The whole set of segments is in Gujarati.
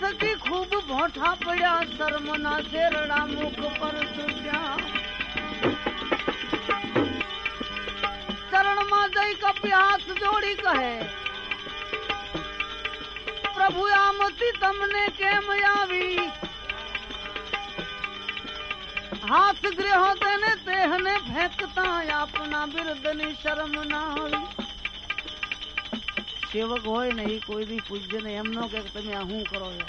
થકી ખૂબ ભોઠા પડ્યા, શર્મના શેરડા મુખ પર તૂટ્યા ચરણમાં જઈ કપી હાથ જોડી કહે પ્રભુ આમતી તમને કેમ આવી? હાથ ગ્રહો તેને તેહને ફેંકતા, આપના બિરદની શરમ ના આવી. સેવક હોય ને એ કોઈ બી પૂજ્ય ને એમ ન કે તમે આ શું કરો છો.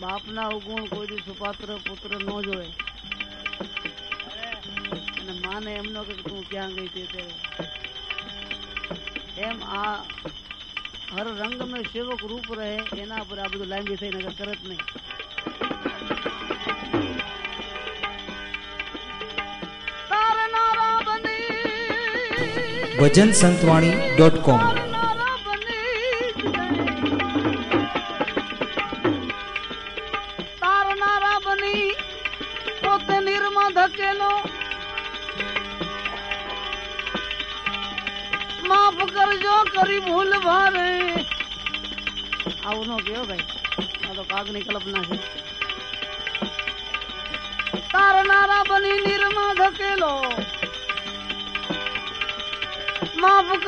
બાપના અવગુણ કોઈ બી સુપાત્ર પુત્ર ન જોવે. અને માને એમ ન કે તું ક્યાં ગઈ તે તે એમ આ હર રંગ મેં સેવક રૂપ રહે, એના પર આ બધું લાંબી થઈને કરે કરત નહીં. ભજન સંતવાણી ડોટ કોમ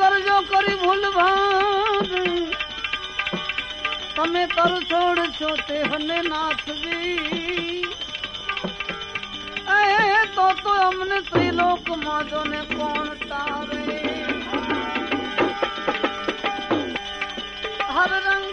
કરજો કરી ભૂલ તમે તર છોડ છો તે હને નાથવી. એ તો તો અમને ત્રિલોકમાં જો ને કોણ તારે હર રંગ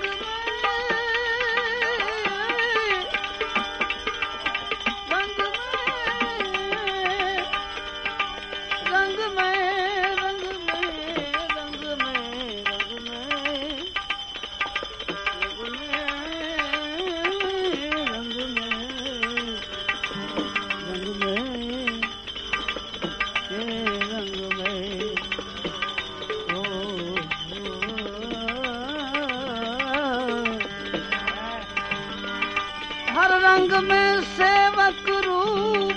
हर रंग में सेवक रूप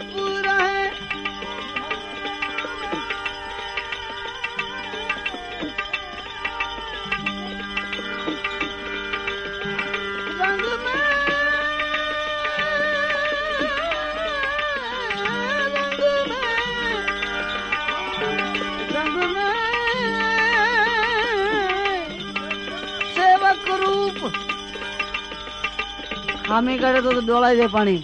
જામી કરે તો ડોળાઈ જાય પાણી.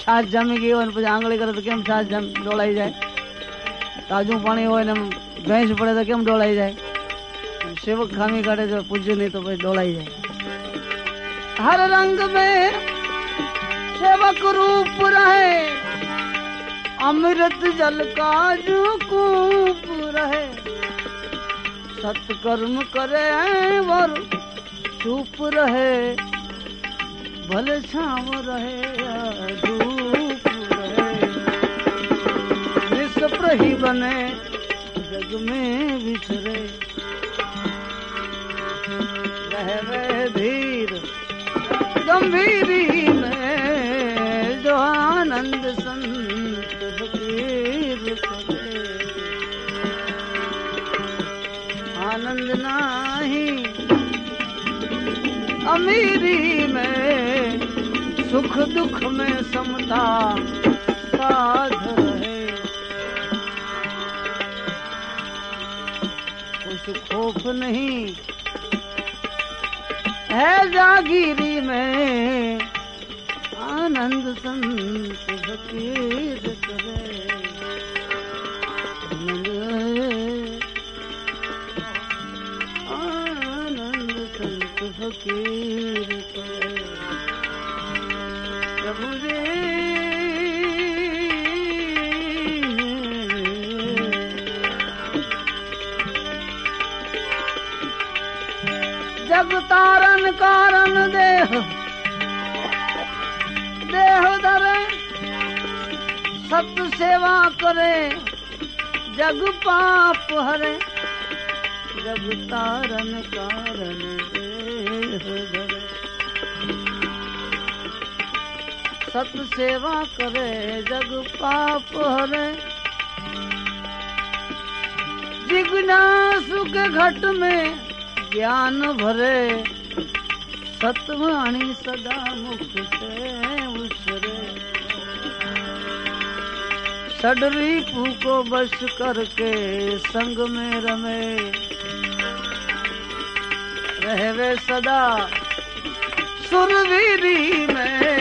છાશ જામી ગઈ હોય પછી આંગળી કરે તો કેમ છાશ ડોળાઈ જાય? તાજું પાણી હોય ને ભેંસ પડે તો કેમ ડોળાઈ જાય? સેવક ખામી કાઢે તો પૂજ્યું નહીં તો પછી ડોળાઈ જાય. હર રંગ મે સેવક રૂપ રહે, અમૃત જલ કાજ કૂપ રહે. સત્કર્મ કરે વર, ચૂપ રહે. रहे भले छाव रहे या धूप रहे निष्प्र ही बने जग में विचरे रह रहे धीर गंभीरी में जो आनंद सुख दुख में समता साध रहे कुछ खौफ नहीं है जागीरी में। आनंद संत फकीर करे आनंद आनंद संत फकीर तारन कारण देह। देह धरे सत सेवा करे, जग पाप हरे। जग तारन कारण देह धरे। सत सेवा करे, जग पाप हरे। जिग्ना सुख घट में જ્ઞાન ભરે સત્વાણી સદા મુક્ત છે ઉછરે સડરી ફૂકો બસ કરકે સંગ મે રમે રહેવે સદા સુરવીરી મેં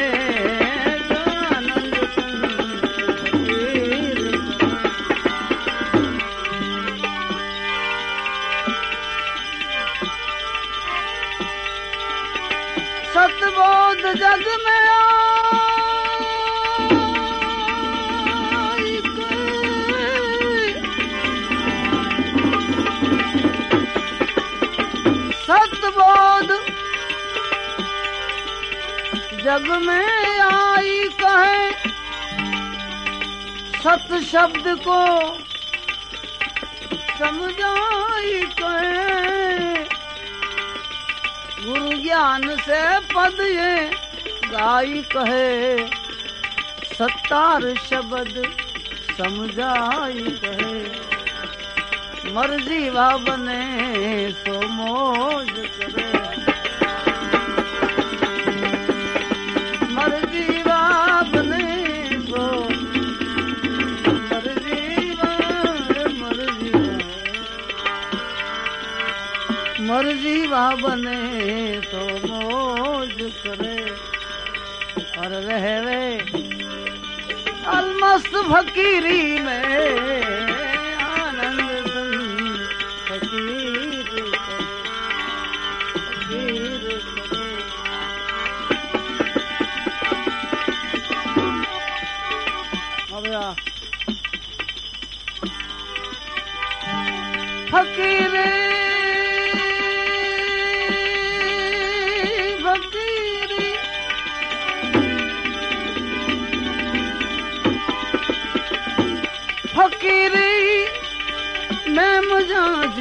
जग में आई कोई। सतबोध जग में आई कहे सत शब्द को समझाई कहे गुरु ज्ञान से पद ये ગાય કહે સત્તાર શબ્દ સમજાય કહે મરજી બને સોમોજ કરે મરજી બને સો મરજી મરજી મરજી બને और रहवे अलमस्त फकीरी में आनंद संग फकीर मजा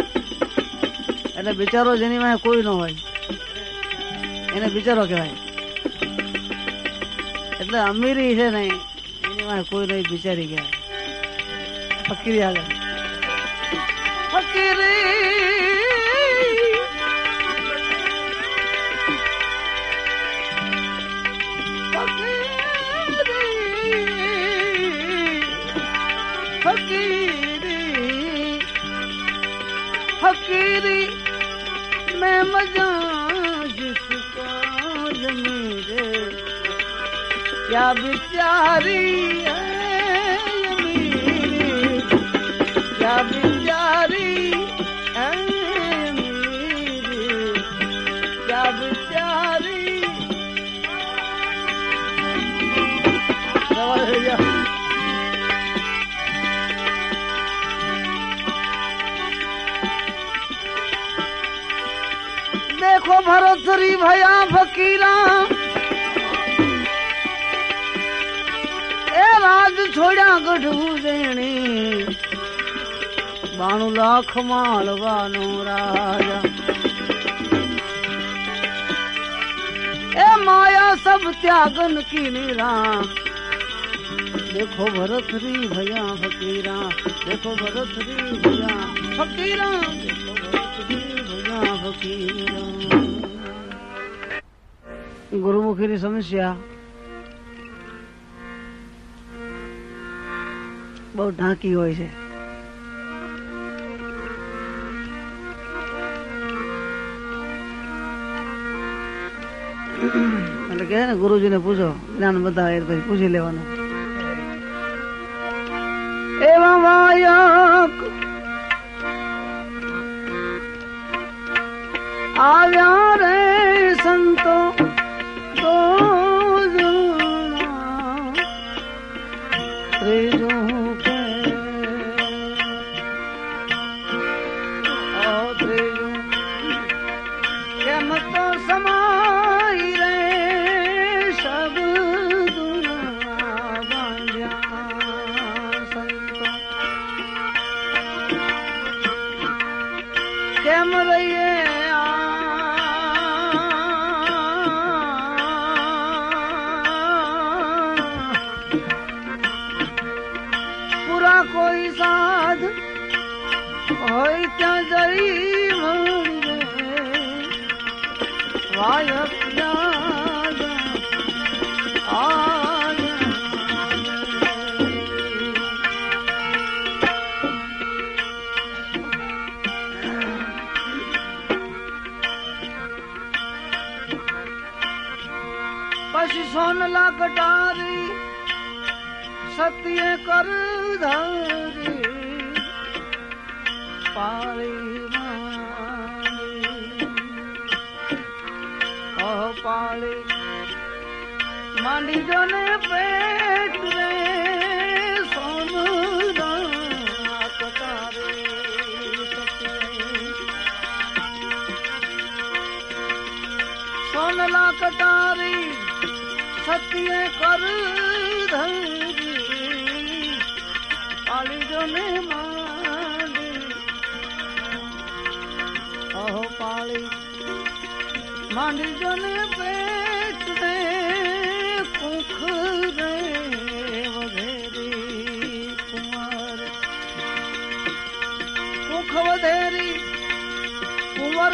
એટલે બિચારો જેની પાસે કોઈ ન હોય. એને બિચારો કહેવાય. એટલે અમીરી છે ને, એની પાસે કોઈ નહીં, બિચારી કહેવાય. ફકીરી આગળ ફકીરી क्या बिचारी है अमीरी क्या बिचारी है अमीरी क्या बिचारी सवाल है क्या? देखो भरतरी भया फकीरा છોડ્યા ગઢવું દેણી બાણું લાખ માલવાનો રાજા. એ માયા સબ ત્યાગન કી નિરા દેખો ભરત રી ભયા ફકીરા, દેખો ભરત રી ભયા ફકીરા, દેખો ભરત રી ભયા સમસ્યા બહુ ઢાંકી હોય છે. એટલે કે ને, ગુરુજીને પૂછો, જ્ઞાન બધા એ પછી પૂછી લેવાનું. એવા વાયક આવ્યા રે સંતો. પાળી ઓહ પાળી માંડી જો ને પેટ રે સોનલા કટારી પાળી માંડી જો ને પેટ રે કુખ રે વધેરી કુંવર. કુખ વધેરી કુંવર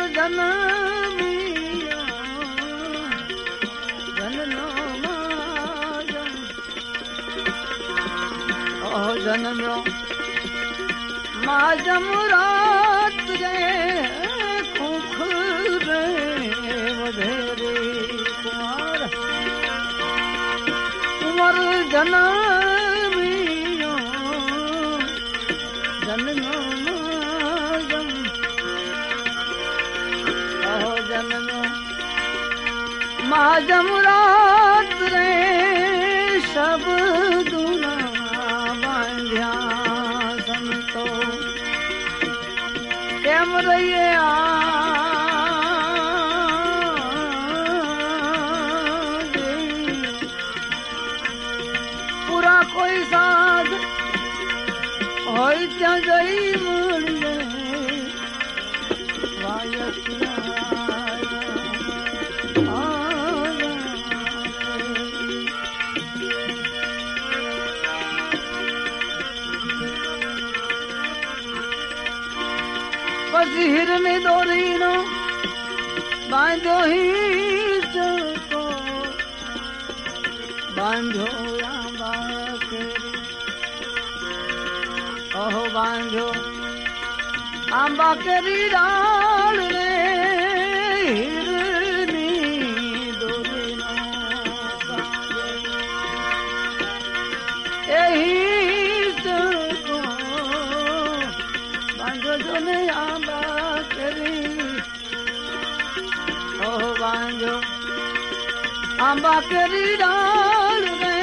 ઓહ જનમ્યો માજમ રાત માજમ रे सब दुना बांध्या संतो કેમ રહીએ? પૂરા કોઈ સાધ હોય ત્યાં જઈ મળીએ વાયક હિરની દોરીનો બાંધ્યો હિચકો બાંધો આંબા કેરી અહો બાંધો આંબા કેરી ડાળ બાંધો આંબા કરી ડાળ રે,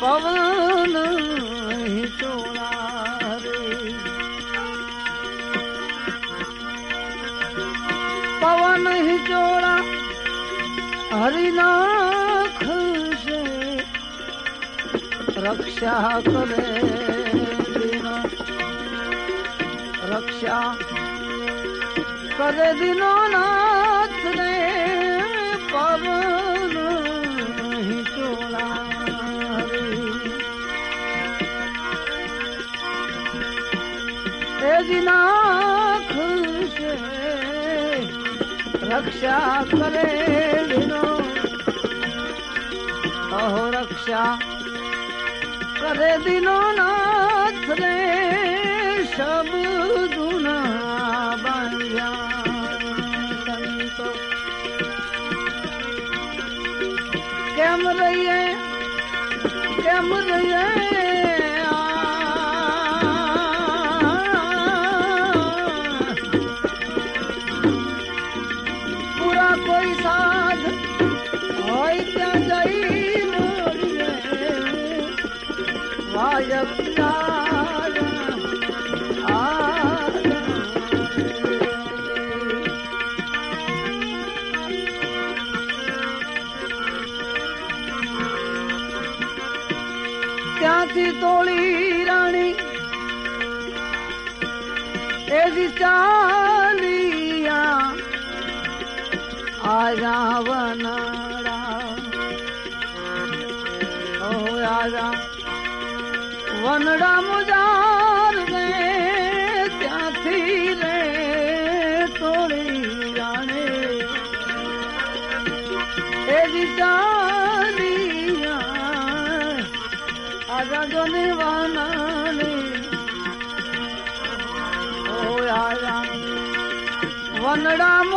પવન રે. પવન ચોળા હરિનાખ છે. રક્ષા કરે રક્ષા કરે દિનો નાથ દિનાખ છે રક્ષા કરે દિનો અહો રક્ષા કરે દિનો નાથ રે સબ ચાલિયા આ વનડા ઓ આજા વનડા મુજાર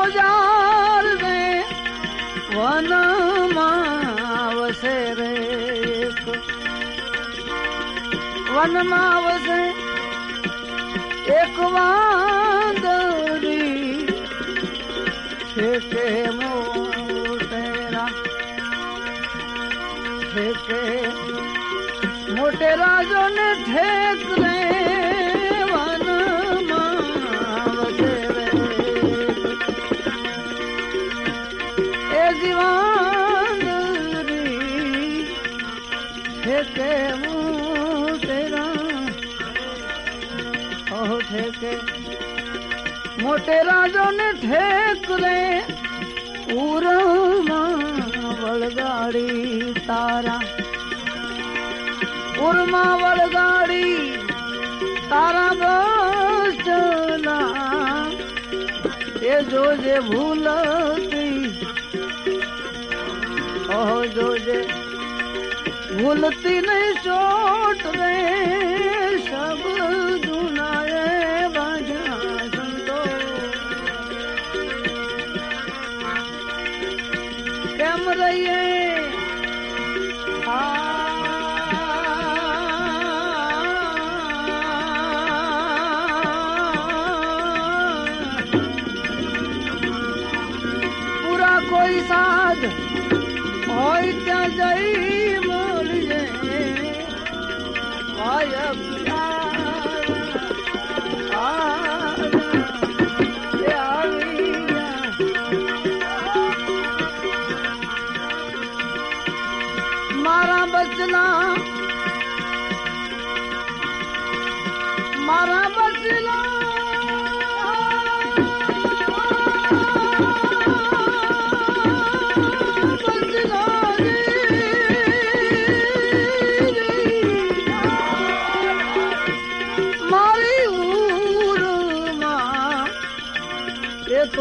મુજાર રે, વનમાં વસે રે વનમાં આવશે, એક વાંદરી છે કે મોટેરા છે કે મોટેરા જોને ઠેક રે મોટેરા જોને ઠેક રે ઉરમાં વળગાડી તારા. ઉરમાં વળગાડી તારા બચના એ જોજે ભૂલતી. ઓહ, જોજે ભૂલતી નહીં ચોટ રે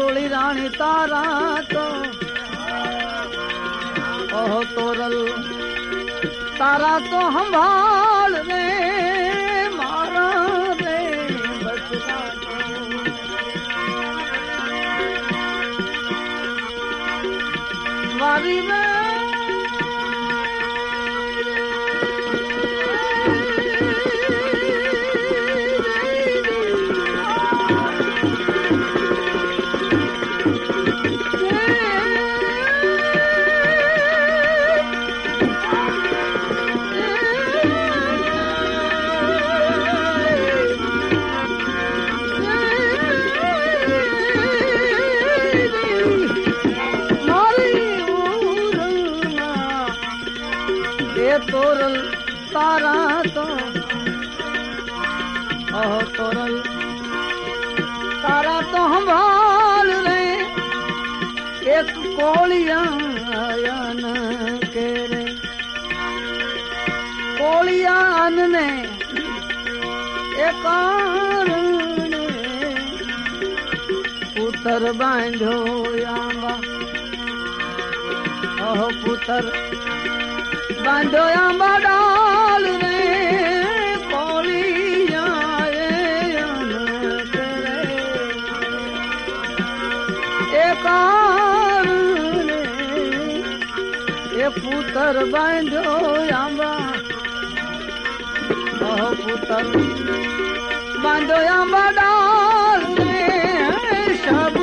તોળી રાણી તારા તો ઓહો તોરલ તારા તો સંભાળ રે મારા રે મારી તોરલ તારા તો ઓહ તોરલ તારા તો સંભાળ રે એક કોળિયાન કે રે કોળિયાન ને એ કારણે પુત્ર બાંધ્યો આંબા ઓહ પુત્ર બાંધ્યો પુત્ર બાંધ્યો આંબા. ઓહ પુત્ર. બાંધો આંબા ડાલ રે સબ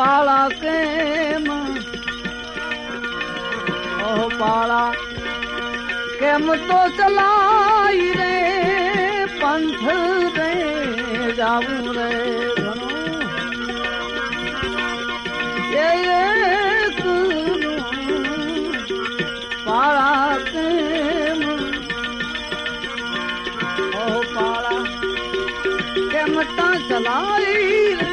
પાળા કેમ ઓહો પાળા કેમ તો ચલાય રે પંથ રે જાવું રે પાળા કેમ ઓહો પાળા કેમ તા ચલાય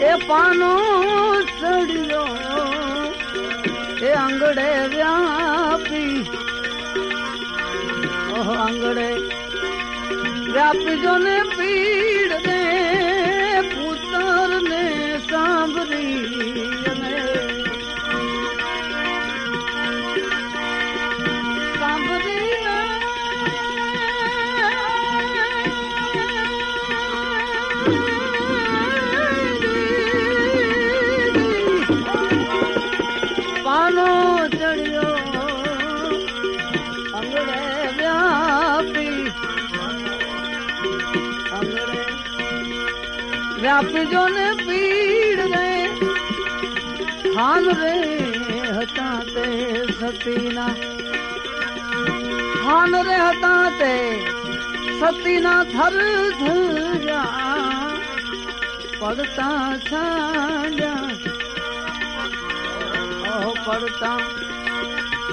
એ પાનો ચડ્યો. એ આંગળે વ્યાપી. ઓહો આંગળે વ્યાપી જો ને વ્યાપી જો ને પીડ રે હાન રે હતા તે સતીના. હાન રે હતા તે સતીના થર ધર્યા, પડતા છાંડ્યા. ઓ પડતા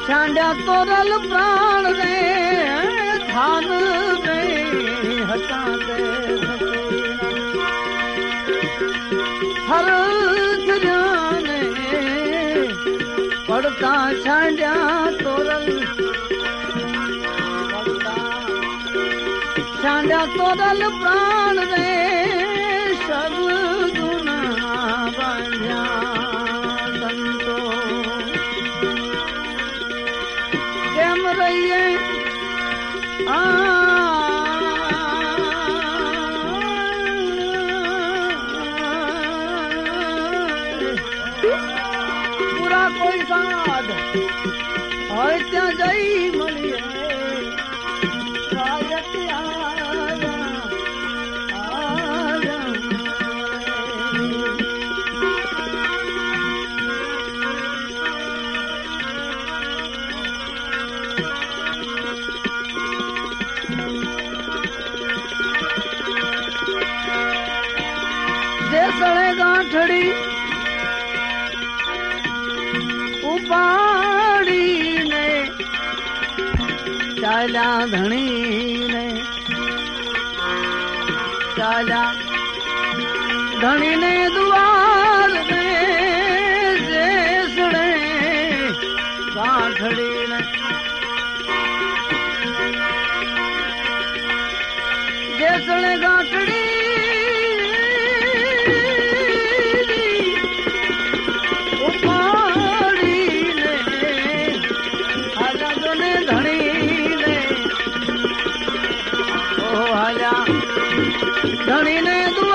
છાંડ્યા તોરલ પ્રાણ રે થાન રે હતા તે હર ધર્યાને પડતા છાંડ્યા તોરલ પડતા છાંડ્યા તોરલ પ્રાણ રે કોઈ સાધ હોય ત્યાં જઈ ગાંઠડીને જેસણે ગાંઠડી ઉપાડીને હાલા જોને ધણીને ઓ હાલા ધણીને દુવાર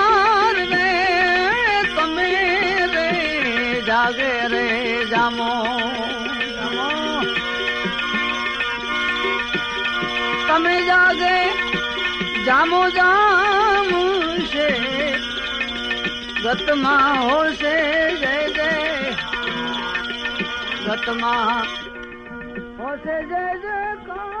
નમો નમો તમે જાગે જામો જામ છે ગતમાં હોશે જય જય ગતમાં હોશે જય જય કા